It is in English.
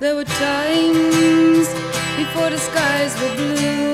There were times before the skies were blue,